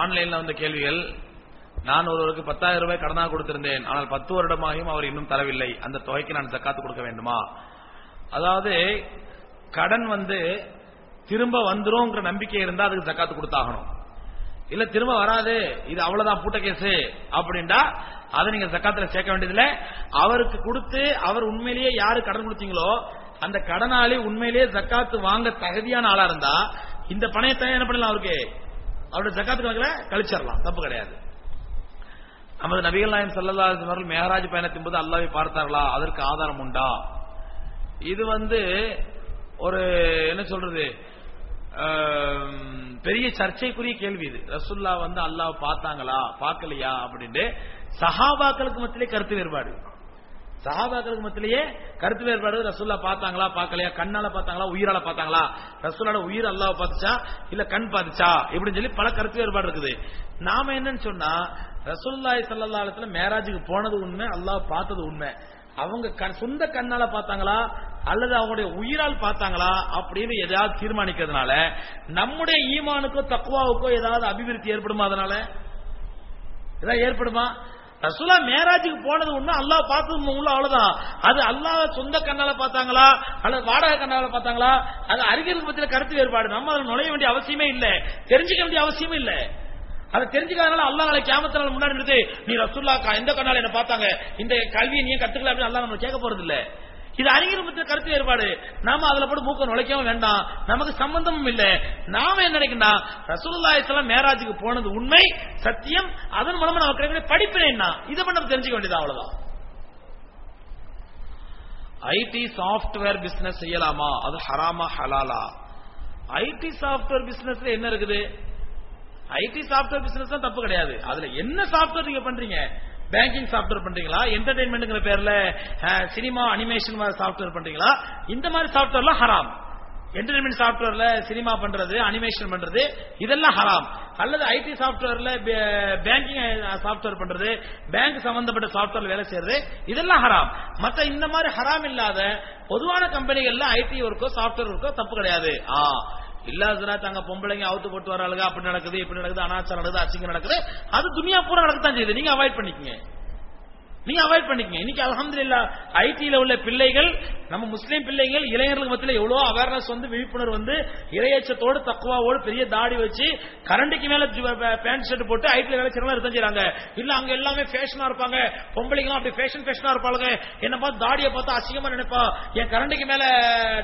ஆன்லைன்ல வந்த கேள்விகள் நான் ஒருவருக்கு பத்தாயிரம் ரூபாய் கடனாக கொடுத்திருந்தேன் ஆனால் பத்து வருடமாகியும் அவர் இன்னும் தரவில்லை. அந்த தொகைக்கு நான் ஜக்காத்து கொடுக்க வேண்டுமா? அதாவது கடன் வந்து திரும்ப வந்துரும்ங்கிற நம்பிக்கை இருந்தா அதுக்கு ஜக்காத்து கொடுத்தாகணும். இல்ல திரும்ப வராது இது அவ்வளவுதான் பூட்ட கேஸ் அப்படின்டா அதை நீங்க ஜக்காத்துல சேர்க்க வேண்டியதுல அவருக்கு கொடுத்து அவர் உண்மையிலேயே யாரு கடன் கொடுத்தீங்களோ அந்த கடனாளி உண்மையிலேயே ஜக்காத்து வாங்க தகுதியான ஆளா இருந்தா இந்த பணையத்தை என்ன பண்ணலாம் அவருக்கு? அவருடைய ஜக்காத்து கணக்குல கழிச்சிடலாம். தப்பு கிடையாது. நமது நபிகள் நாயம் சல்லல்லா அவர்கள் மேகராஜ் பயணத்தின் போது அல்லாவை பார்த்தார்களா? அதற்கு ஆதாரம் உண்டா? இது வந்து ஒரு என்ன சொல்றது பெரிய சர்ச்சைக்குரிய கேள்வி இது. ரசுல்லா வந்து அல்லாஹ் பார்த்தாங்களா? பார்க்கலையா? அப்படின்ட்டு சஹாபாக்களுக்கு மத்தியிலே கருத்து வேறுபாடு. சஹாபாக்களுக்கு மத்திலேயே கருத்து வேறுபாடு ரசுல்லா பார்த்தாங்களா? பார்க்கலையா? கண்ணால பார்த்தாங்களா? உயிரால பார்த்தாங்களா? ரசுல்லாட உயிர் அல்லாஹ் பார்த்துச்சா? இல்ல கண் பார்த்துச்சா? இப்படின்னு சொல்லி பல கருத்து வேறுபாடு இருக்குது. நாம என்னன்னு சொன்னா ரசூல்லாய் ஸல்லல்லாஹு மேராஜுக்கு போனது உண்மை அல்லாஹ் பார்த்தது உண்மை. அவங்க கண்- சொந்த கண்ணால பார்த்தாங்களா? அல்லது அவங்களுடைய உயிரால் பார்த்தாங்களா? அப்படின்னு ஏதாவது தீர்மானிக்கிறதுனால நம்முடைய ஈமானுக்கோ தக்குவாவுக்கோ ஏதாவது அபிவிருத்தி ஏற்படுமா அதனால? ஏதாவது ஏற்படுமா? ரசூலா மேராஜுக்கு போனது ஒண்ணு அல்லாஹ் பார்த்தது உள்ள அவ்வளவுதான். அது அல்லாஹ் சொந்த கண்ணால பார்த்தாங்களா? அல்லது வாடகை கண்ணால பார்த்தாங்களா? அது அறிஞர்கள் பத்தின கருத்து வேறுபாடு. நம்ம அதில் நுழைய வேண்டிய அவசியமே இல்ல. தெரிஞ்சுக்க வேண்டிய அவசியமே இல்ல. அதை தெரிஞ்சுக்காதனால அல்லாஹ் நாளை கேமத்தினால முன்னாடி நிறுத்து நீ ரசூல்லா எந்த கண்ணால என்ன பார்த்தாங்க. இந்த கல்வியை நீ கத்துக்கல அப்படின்னு அல்லாஹ் நம்ம கேட்க போறது இல்லை இது அறிஞர் பத்திர கருத்து வேறுபாடு. நாம அதுல போட்டு மூக்க நுழைக்கவும் வேண்டாம். நமக்கு சம்பந்தமும் இல்ல. நாம என்ன நினைக்கணும்னா ரசூலுல்லாஹி மேராஜுக்கு போனது உண்மை சத்தியம். அதன் மூலமா நமக்கு கிடைக்கிற படிப்பினை என்ன? இதை பண்ண நம்ம தெரிஞ்சுக்க வேண்டியது அவ்வளவுதான். ஐடி சாஃப்ட்வேர் பிசினஸ் செய்யலாமா? அது ஹராமா ஹலாலா? ஐடி சாஃப்ட்வேர் பிசினஸ்ல என்ன இருக்குது? ஐடி சாஃப்ட்வேர் பிசினஸ் தான் தப்பு கிடையாது. அதுல என்ன சாஃப்ட்வேர் நீங்க பண்றீங்க? பேங்கிங் சாஃப்ட்வேர் பண்றீங்களா? என்டர்டைன்மெண்ட்ங்கிற பேர்ல சினிமா அனிமேஷன் சாஃப்ட்வேர் பண்றீங்களா? இந்த மாதிரி சாஃப்ட்வேர்லாம் ஹராம் என்டர்டைன்மெண்ட் சாஃப்ட்வேர்ல சினிமா பண்றது அனிமேஷன் பண்றது இதெல்லாம் ஹராம் அல்லது ஐடி சாஃப்ட்வேர்ல பேங்கிங் சாஃப்ட்வேர் பண்றது பேங்க் சம்பந்தப்பட்ட சாஃப்ட்வேர்ல வேலை செய்யறது இதெல்லாம் ஹராம் மத்த இந்த மாதிரி ஹராம் இல்லாத பொதுவான கம்பெனிகள்ல ஐடி ஒர்க்கோ சாஃப்ட்வேர் ஒர்க்கோ தப்பு கிடையாது. ஆ. இல்லாததுனா தாங்க பொம்பளைங்க அவுத்து போட்டு வராளுங்க அப்படி நடக்குது இப்படி நடக்குது அனாச்சாரம் நடக்குது அசிங்கம் நடக்குது. அது துனியா பூரா நடக்கத்தான் செய்யுது. நீங்க அவாய்ட் பண்ணிக்கங்க. நீங்க அவாய்ட் பண்ணிக்கங்க. இன்னைக்கு அலமது இல்லா ஐடியில உள்ள பிள்ளைகள் நம்ம முஸ்லீம் பிள்ளைகள் இளைஞர்களுக்கு மத்தியில் எவ்வளவு அவேர்னஸ் வந்து விழிப்புணர்வு வந்து இரையச்சத்தோடு தக்குவாவோடு பெரிய தாடி வச்சு கரண்டிக்கு மேல பேண்ட் ஷர்ட் போட்டு ஐடில வேலை செய்யறவங்க இருக்க செய்யறாங்க இல்ல அங்க எல்லாமே ஃபேஷனா இருப்பாங்க. பொம்பளைங்களும் அப்படி ஃபேஷன் ஃபேஷனா இருப்பாங்க என்ன பார்த்து தாடியை பார்த்தா அசிங்கமா நினைப்பா. என் கரண்டிக்கு மேல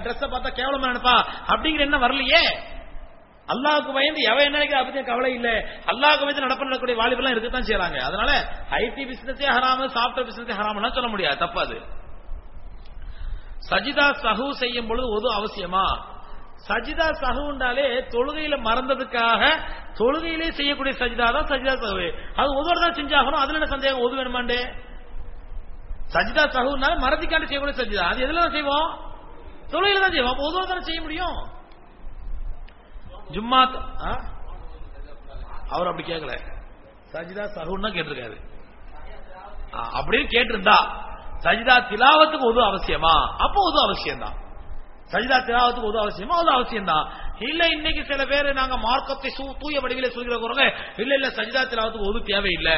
ட்ரெஸ்ஸை பார்த்தா கேவலமா நினைப்பா. அப்படிங்கிற என்ன வரலையே. அல்லாவுக்கு பயந்து எவன் என்ன நினைக்கிற பத்தி கவலை இல்ல. அல்லாவுக்கு பயந்து நடப்பு நடக்கக்கூடிய வாலிபெல்லாம் இருக்கத்தான் செய்றாங்க. அதனால ஐடி பிசினஸே ஹராம சாஃப்ட்வேர் பிசினஸே ஹராமலாம் சொல்ல முடியாது தப்பாது. சஜிதா சஹு செய்யும் பொழுது ஒது அவசியமா? சஜிதா சஹுண்டாலே தொழுகையில மறந்ததுக்காக தொழுகையிலே செய்யக்கூடிய சஜிதா தான் சஜிதா சஹு. அது ஒதுவோட தான் செஞ்சாகணும் அதுல என்ன சந்தேகம்? ஒது வேணுமாண்டே? சஜிதா சஹுனால மறதிக்காண்டு செய்யக்கூடிய சஜிதா. அது எதுல தான் செய்வோம்? தொழுகையில தான் செய்வோம். அப்ப ஒதுவோட தானே செய்ய முடியும்? ஜும்மா ஆ? அவர் அப்படி கேட்கல சஜிதா சஹூன் தான் கேட்டிருக்காரு. ஆ, அப்படின்னு கேட்டிருந்தா சஜிதா திலாவத்துக்கு உதவு அவசியமா? அப்போ உதவு அவசியம் தான் சஜிதா திலாவத்துக்கு உதவு அவசியமா? அது அவசியம் தான் இல்ல இன்னைக்கு சில பேர் நாங்க மார்க்கத்தை சூ- தூய வடிவில சொல்கிறவங்க இல்ல இல்ல சஜிதா திலாவத்துக்கு உது தேவையில்லை.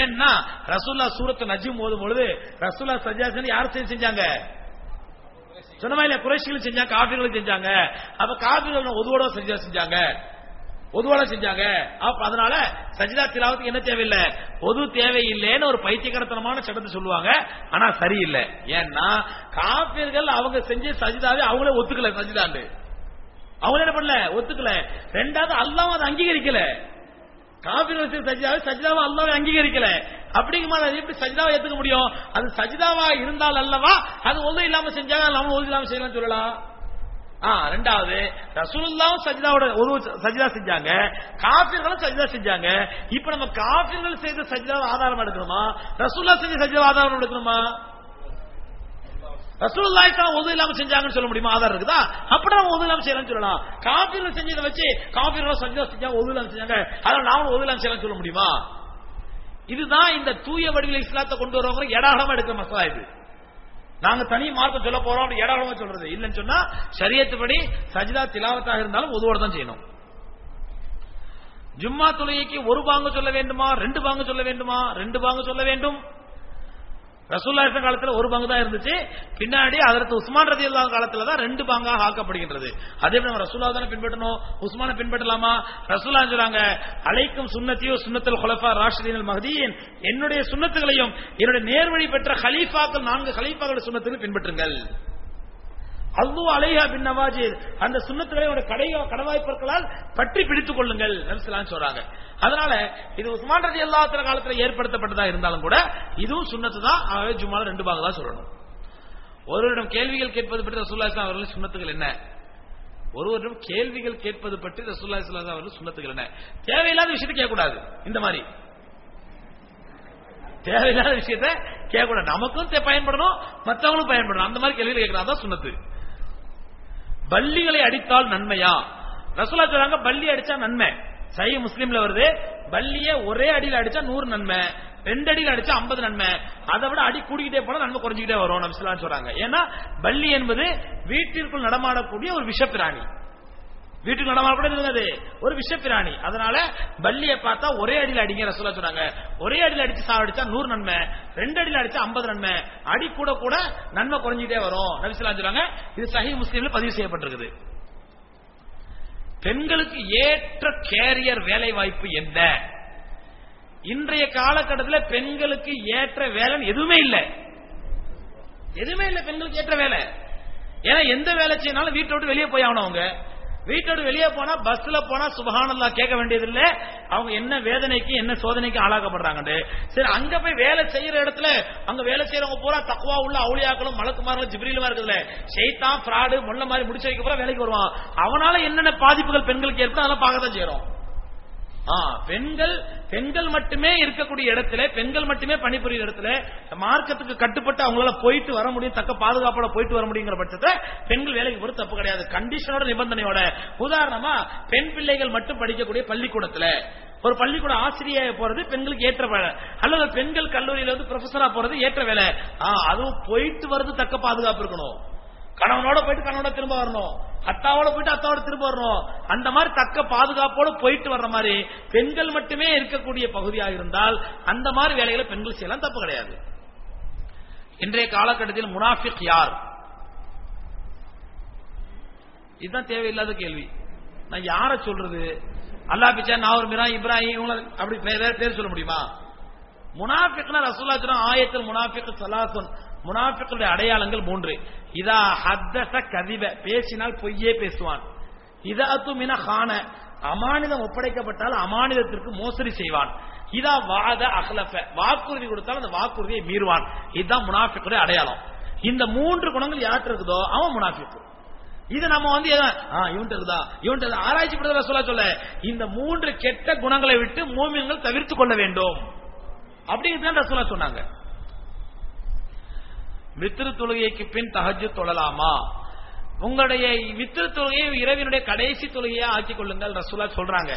ஏன்னா ரசூல்லா சூரத்தை நஜிம் ஓதும் பொழுது ரசூல்லா சஜிதா யார் செஞ்சு செஞ்சாங்க? சொன்னமா இல்ல குறைசிகளும் செஞ்சாங்க காபிர்களும் செஞ்சாங்க. அப்ப காபிர்கள் ஒதுவோட சஜிதா செஞ்சாங்க? ஒதுவோட செஞ்சாங்க. அப்ப அதனால சஜிதா திலாவத்துக்கு என்ன தேவையில்லை? பொது தேவையில்லைன்னு ஒரு பைத்தியகரத்தனமான சட்டத்தை சொல்லுவாங்க. ஆனா சரியில்லை. ஏன்னா காபிர்கள் அவங்க செஞ்ச சஜிதாவே அவங்களே ஒத்துக்கல சஜிதாண்டு. அவங்களே என்ன பண்ணல? ஒத்துக்கல. ரெண்டாவது அல்லாம அதை அங்கீகரிக்கல. காபிர்கள் சஜிதாவே சஜிதாவை சஜிதாவை அல்லாவே அங்கீகரிக்கல. அப்படிங்கும்போது அது எப்படி சஜிதாவை ஏத்துக்க முடியும்? அது சஜிதாவா இருந்தால் அல்லவா? அது ஒது இல்லாம செஞ்சாங்க நாம ஒது இல்லாம செய்யலாம் சொல்லலாம். ஆ ரெண்டாவது ரசூலுல்லாவும் சஜிதாவோட ஒரு சஜிதா செஞ்சாங்க. காபிர்களும் சஜிதா செஞ்சாங்க. இப்ப நம்ம காபிர்கள் செய்த சஜிதா ஆதாரம் எடுக்கணுமா? ரசூல்லா செஞ்ச சஜிதா ஆதாரம் எடுக்கணுமா? ரசூலுல்லாஹி தான் ஒது இல்லாம செஞ்சாங்கன்னு சொல்ல முடியுமா? ஆதாரம் இருக்குதா? அப்படி நம்ம ஒது இல்லாம செய்யலாம்னு சொல்லலாம். காபிர்கள் செஞ்சதை வச்சு காபிர்கள் சஜிதா செஞ்சாங்க ஒது இல்லாம செஞ்சாங்க. அதனால நாமளும் ஒது இல்லாம செய்யலாம்னு சொல்ல முடியுமா? இதுதான் இந்த தூய வடிவில் இஸ்லாத்தை கொண்டு வரவங்க எடாகமா எடுக்கிற மசாலா இது. நாங்க தனி மார்க்கம் சொல்ல போறோம் அப்படி ஏடாளமா சொல்றது. இல்லைன்னு சொன்னா சரியத்துப்படி சஜிதா திலாவத்தாக இருந்தாலும் உதவோட தான் செய்யணும். ஜும்மா தொழுகைக்கு ஒரு பாங்கு சொல்ல வேண்டுமா? ரெண்டு பாங்கு சொல்ல வேண்டுமா? ரெண்டு பாங்கு சொல்ல வேண்டும். ரசூல்லா காலத்துல ஒரு பங்கு தான் இருந்துச்சு. பின்னாடி அதற்கு உஸ்மான் ரதி அல்லா காலத்துல தான் ரெண்டு பங்காக ஆக்கப்படுகின்றது. அதே நம்ம ரசூல்லா தானே பின்பற்றணும்? உஸ்மான பின்பற்றலாமா? ரசூல்லா சொல்றாங்க அழைக்கும் சுண்ணத்தையோ சுன்னத்தல் ஹொலஃபா ராஷிதீன் மஹதியின் என்னுடைய சுண்ணத்துகளையும் என்னுடைய நேர்வழி பெற்ற ஹலீஃபாக்கள் நான்கு ஹலீஃபாக்களுடைய சுண்ணத்துக்கு பின்பற்றுங்கள். அல்லாஹ் அலையா பின் நவாஜி அந்த சுண்ணத்துகளை ஒரு கடை கடவாய்ப்பற்களால் பற்றி பிடித்துக் கொள்ளுங்கள் சொல்றாங்க. அதனால இது உஸ்மான் ரதி அல்லாஹ் காலத்துல ஏற்படுத்தப்பட்டதா இருந்தாலும் கூட இதுவும் சுன்னத்து தான் ஆகவே ஜும்மால ரெண்டு பாகம் தான் சொல்லணும் ஒருவரிடம் கேள்விகள் கேட்பது பற்றி ரசூல்லா இஸ்லாம் அவர்கள் சுண்ணத்துகள் என்ன? ஒருவரிடம் கேள்விகள் கேட்பது பற்றி ரசூல்லா இஸ்லாம் அவர்கள் சுண்ணத்துகள் என்ன? தேவையில்லாத விஷயத்தை கேட்கக்கூடாது. இந்த மாதிரி. தேவையில்லாத விஷயத்த கேட்கக்கூடாது. நமக்கும் பயன்படணும் மற்றவங்களும் பயன்படணும். அந்த மாதிரி கேள்விகள் கேட்கலாம் அதான் பள்ளிகளை அடித்தால் நன்மையா? ரசூலா சொல்றாங்க பள்ளி அடிச்சா நன்மை. சை முஸ்லீம்ல வருது பள்ளிய ஒரே அடியில அடிச்சா நூறு நன்மை ரெண்டு அடியில் அடிச்சா ஐம்பது நன்மை. அதை விட அடி கூடிக்கிட்டே போனா நன்மை குறைஞ்சிக்கிட்டே வரும் நபிசுலாம் சொல்றாங்க. ஏன்னா பள்ளி என்பது வீட்டிற்குள் நடமாடக்கூடிய ஒரு விஷப்பிராணி. வீட்டுக்கு கூட இருந்தது. ஒரு விஷப்பிராணி. அதனால பல்லியை பார்த்தா ஒரே அடியில் அடிங்க ரசூலா சொன்னாங்க. ஒரே அடியில் அடிச்சு சாவடிச்சா நூறு நன்மை. ரெண்டு அடியில் அடிச்சா ஐம்பது நன்மை. அடி கூட கூட நன்மை குறைஞ்சிட்டே வரும். நபிசுலாம் சொல்றாங்க இது சஹி முஸ்லீம்ல பதிவு செய்யப்பட்டிருக்குது. பெண்களுக்கு ஏற்ற கேரியர் வேலை வாய்ப்பு என்ன? இன்றைய காலகட்டத்தில் பெண்களுக்கு ஏற்ற வேலை எதுவுமே இல்லை. எதுவுமே இல்லை பெண்களுக்கு ஏற்ற வேலை. ஏன்னா எந்த வேலை செய்யனாலும் வீட்டை விட்டு வெளியே போய் ஆகணும் அவங்க. வீட்டோடு வெளியே போனா பஸ்ல போனா சுபகானல்லா கேட்க வேண்டியது இல்ல அவங்க என்ன வேதனைக்கு என்ன சோதனைக்கு ஆளாக்கப்படுறாங்க சரி அங்க போய் வேலை செய்யற இடத்துல அங்க வேலை செய்யறவங்க பூரா தக்குவா உள்ள அவுளியாக்களும் மலக்குமார்களும் ஜிப்ரிலுமா இருக்குதுல ஷெய்தான் ஃப்ராடு முள்ள மாதிரி முடிச்சு வைக்க பூரா வேலைக்கு வருவான். அவனால என்னென்ன பாதிப்புகள் பெண்களுக்கு ஏற்படும் அதெல்லாம் பார்க்க தான் செய்யறோம் பெண்கள் பெண்கள் மட்டுமே இருக்கக்கூடிய இடத்துல பெண்கள் மட்டுமே பணிபுரியும் இடத்துல மார்க்கத்துக்கு கட்டுப்பட்டு அவங்களால போயிட்டு வர முடியும் தக்க பாதுகாப்போட போயிட்டு வர முடியுங்கிற பட்சத்தை பெண்கள் வேலைக்கு போறது தப்பு கிடையாது. கண்டிஷனோட நிபந்தனையோட. உதாரணமா பெண் பிள்ளைகள் மட்டும் படிக்கக்கூடிய பள்ளிக்கூடத்துல. ஒரு பள்ளிக்கூட ஆசிரியை போறது பெண்களுக்கு ஏற்ற வேலை. அல்லது பெண்கள் கல்லூரியில வந்து ப்ரொஃபஸரா போறது ஏற்ற வேலை. ஆ, அதுவும் போயிட்டு வர்றது தக்க பாதுகாப்பு இருக்கணும். கணவனோட போயிட்டு கணவனோட திரும்ப வரணும். அத்தாவோட போயிட்டு அத்தாவோட திரும்ப வரணும். அந்த மாதிரி தக்க பாதுகாப்போட போயிட்டு வர்ற மாதிரி பெண்கள் மட்டுமே இருக்கக்கூடிய பகுதியாக இருந்தால் அந்த மாதிரி வேலைகளை பெண்கள் செய்யலாம் தப்பு கிடையாது. இன்றைய காலகட்டத்தில் முனாஃபிக் யார்? இதுதான் தேவையில்லாத கேள்வி. நான் யார சொல்றது? அல்லா பிச்சா ஒரு மிரா இப்ராஹிம் அப்படி பேர் சொல்ல முடியுமா? முனாஃபிக்னா ரசூல்லா சொல்றாங்க ஆயத்தில் முனாஃபிக் சலாசன் முனாஃபிக்களுடைய அடையாளங்கள் மூன்று. இதா ஹத்தச கதிப. பேசினால் பொய்யே பேசுவான். இதா துமின ஹான. அமானிதம் ஒப்படைக்கப்பட்டால் அமானிதத்திற்கு மோசடி செய்வான். இதா வாத அகலஃப வாக்குறுதி கொடுத்தால் அந்த வாக்குறுதியை மீறுவான். இதுதான் முனாஃபிக்குடைய அடையாளம். இந்த மூன்று குணங்கள் யார்கிட்ட இருக்குதோ அவன் முனாஃபிக்கு. இது நம்ம வந்து இவன்ட்டு ஆ, இருக்குதா? இவன்ட்டு ஆராய்ச்சி படுறத சொல்ல சொல்ல. இந்த மூன்று கெட்ட குணங்களை விட்டு மூமியங்கள் தவிர்த்து கொள்ள வேண்டும். அப்படிங்கிறது ரசூலா சொன்னாங்க. வித்திரு தொழுகைக்கு பின் தஹஜ்ஜு தொழலாமா? உங்களுடைய வித்திரு தொழுகையை இரவினுடைய கடைசி தொழுகையா ஆக்கிக் கொள்ளுங்கள் ரசூலா சொல்றாங்க.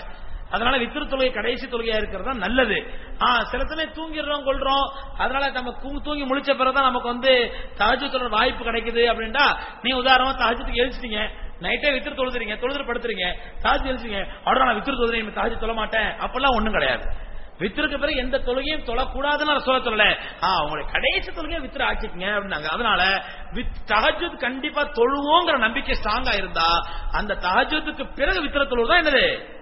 அதனால வித்திரு தொழுகை கடைசி தொழுகையா இருக்கிறது தான் நல்லது. ஆஹ் சில சமயம் தூங்கிடுறோம் கொள்றோம் அதனால நம்ம தூங்கி தூங்கி முழிச்ச பிறகுதான் நமக்கு வந்து தகஜு தொழில் வாய்ப்பு கிடைக்குது அப்படின்னா நீ உதாரணமா தகஜத்துக்கு எழுச்சிட்டீங்க நைட்டே வித்திரு தொழுதுறீங்க தொழுது படுத்துறீங்க தாஜ் எழுச்சிங்க அவ்வளோ நான் வித்திரு தொழுதுறேன் தாஜ் தொழ மாட்டேன். அப்பெல்லாம் ஒண்ணும் கிடையாது. வித்திருக்கு பிறகு எந்த தொழுகையும் தொழக்கூடாதுன்னு நான் சொல்ல சொல்லல. அவங்களுடைய கடைசி தொழுகையை வித்திர ஆக்கிக்கங்க அப்படின்னாங்க. அதனால வித் தஹஜுத் கண்டிப்பா தொழுவோங்கிற நம்பிக்கை ஸ்ட்ராங்கா இருந்தா அந்த தகஜத்துக்கு பிறகு வித்திர தொழுவு தான் என்னது?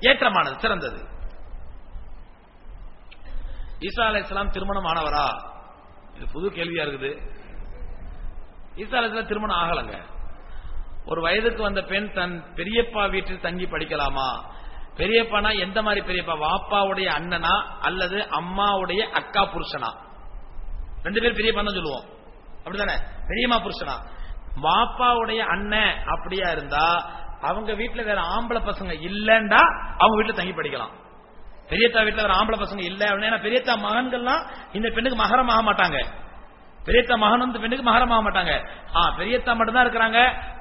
ஏற்றமானது சிறந்தது. ஈசா அலைஹிஸ்ஸலாம் திருமணம் ஆனவரா? இது புது கேள்வியா இருக்குது. ஈசா அலைஹிஸ்ஸலாம் திருமணம் ஆகலங்க. ஒரு வயதுக்கு வந்த பெண் தன் பெரியப்பா வீட்டில் தங்கி படிக்கலாமா? பெரியப்பானா எந்த மாதிரி பெரியப்பா? வாப்பாவுடைய அண்ணனா அல்லது அம்மாவுடைய அக்கா புருஷனா? ரெண்டு பேரும் பெரியப்பா தான் சொல்லுவோம். அப்படிதானே பெரியம்மா புருஷனா. வாப்பாவுடைய அண்ணன் அப்படியா இருந்தா அவங்க வீட்டுல வேற ஆம்பளை பசங்க இல்லண்டா அவங்க வீட்டுல தங்கி படிக்கலாம். பெரியத்தா வீட்டுல வேற ஆம்பளை பசங்க இல்ல அப்படின்னா ஏன்னா பெரியத்தா மகன்கள்லாம் இந்த பெண்ணுக்கு மகரம் ஆக மாட்டாங்க பெரியத்தா மகன் வந்து பெண்ணுக்கு மகரம் ஆக மாட்டாங்க பெரியத்தா மட்டும்தான் இருக்கிறாங்க.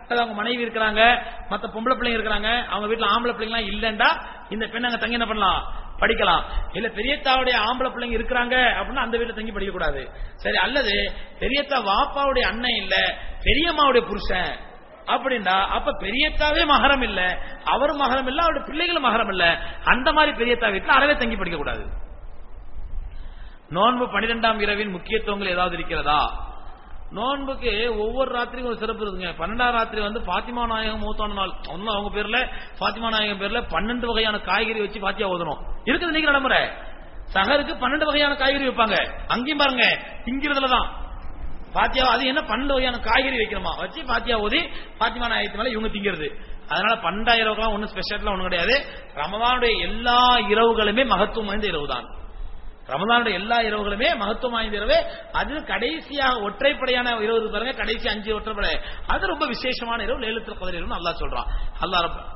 அல்லது அவங்க மனைவி இருக்கிறாங்க மத்த பொம்பளை பிள்ளைங்க இருக்கிறாங்க அவங்க வீட்டுல ஆம்பளை பிள்ளைங்க எல்லாம் இல்லண்டா இந்த பெண் அங்க தங்கி என்ன பண்ணலாம்? படிக்கலாம். இல்ல பெரியத்தாவுடைய ஆம்பளை பிள்ளைங்க இருக்கிறாங்க அப்படின்னா அந்த வீட்டுல தங்கி படிக்க கூடாது. சரி அல்லது பெரியத்தா வாப்பாவுடைய அண்ணன் இல்ல பெரியம்மாவுடைய புருஷன் அப்படின்னா அப்ப பெரியத்தாவே மகரம் இல்ல அவரும் மகரம் இல்ல அவருடைய பிள்ளைகளும் மகரம் இல்ல. அந்த மாதிரி பெரியத்தா வீட்டுல அறவே தங்கி படிக்க கூடாது. நோன்பு பனிரெண்டாம் இரவின் முக்கியத்துவங்கள் ஏதாவது இருக்கிறதா? நோன்புக்கு ஒவ்வொரு ராத்திரியும் ஒரு சிறப்பு இருக்குங்க. பன்னெண்டாம் ராத்திரி வந்து பாத்திமா நாயகம் மூத்தான நாள். ஒன்னும் அவங்க பேர்ல பாத்திமா நாயகம் பேர்ல பன்னெண்டு வகையான காய்கறி வச்சு பாத்தியா ஓதணும் இருக்குது இன்னைக்கு நடைமுறை. சகருக்கு பன்னெண்டு வகையான காய்கறி வைப்பாங்க. அங்கேயும் பாருங்க திங்கிறதுலதான் பாத்தியா அது என்ன பன்னெண்டு வகையான காய்கறி வைக்கணுமா? வச்சு பாத்தியா ஓதி பாத்திமா நாயகத்து மேல இவங்க திங்கிறது. அதனால பன்னெண்டாயிரம் ஒன்னும் ஸ்பெஷல் ஒண்ணும் கிடையாது. ரமதானுடைய எல்லா இரவுகளுமே மகத்துவம் வாய்ந்த இரவு தான் ரமதானுடைய எல்லா இரவுகளுமே மகத்துவம் வாய்ந்த இரவு. அது கடைசியாக ஒற்றைப்படையான இரவு பாருங்க. கடைசி அஞ்சு ஒற்றைப்படை. அது ரொம்ப விசேஷமான இரவு. லேலத்தில் கதிர் இரவு சொல்றான். அல்லா ரப்ப-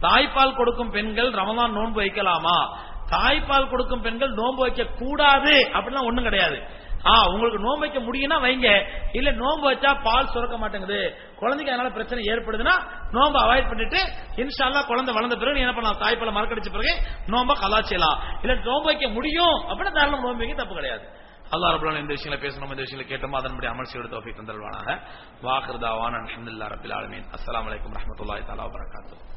தாய்ப்பால் கொடுக்கும் பெண்கள் ரமதான் நோன்பு வைக்கலாமா? தாய்ப்பால் கொடுக்கும் பெண்கள் நோன்பு வைக்க கூடாது அப்படின்னா ஒண்ணும் கிடையாது. உங்களுக்கு நோன்பு வைக்க முடியும்னா வைங்க. இல்ல நோன்பு வச்சா பால் சுரக்க மாட்டேங்குது. குழந்தைக்கு அதனால பிரச்சனை ஏற்படுதுன்னா நோன்பு அவாய்ட் பண்ணிட்டு இன்ஷால்லா குழந்தை வளர்ந்த பிறகு நீ என்ன பண்ணலாம்? தாய்ப்பால மறக்கடிச்ச பிறகு நோம்ப கலாச்சிடலாம் இல்ல நோன்பு வைக்க முடியும் அப்படின்னா தாராளம் நோன்பு வைக்க தப்பு கிடையாது. அல்லா ரபுல்லான இந்த விஷயங்களை பேசணும் இந்த விஷயங்களை கேட்டோம்? அதன்படி அமல் செய்வது தோஃபி தந்தல்வானாக. வாக்குதாவான் அஹமதுல்லா ரபில் ஆலமீன். அஸ்லாம் வலைக்கம் ரஹமத்துல்லாய் தஆலா வபரகாத்துஹு.